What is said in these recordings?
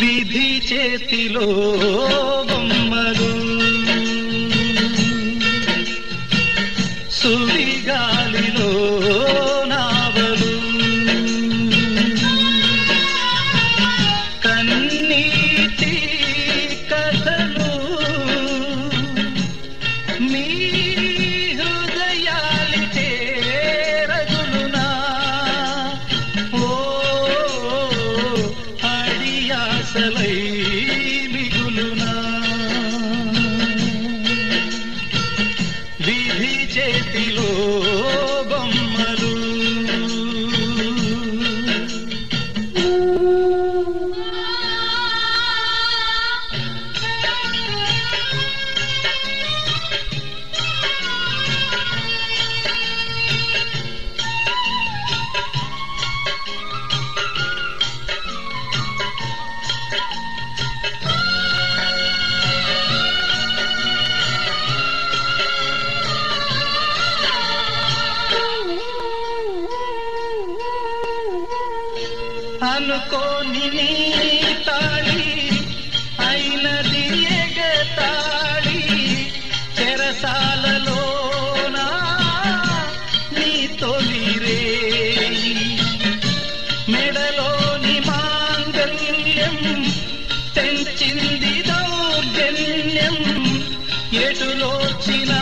విధి చేతిలో చేతిలో అనుకోని నీ తాళి అయినది ఎగతాళి చెరసాలలో నీ తొలిరే మెడలోని మాంగల్యం తెంచింది దౌర్జన్యం ఎటులోచిన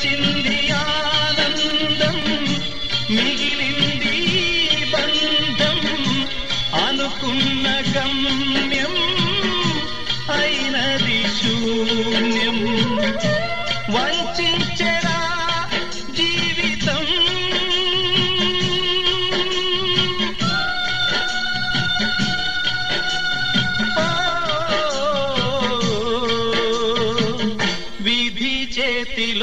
వచ్చింది ఆనందం మిగిలింది బంధం. అనుకున్న గమ్యం అయినది శూన్యం. వంచరా ছিল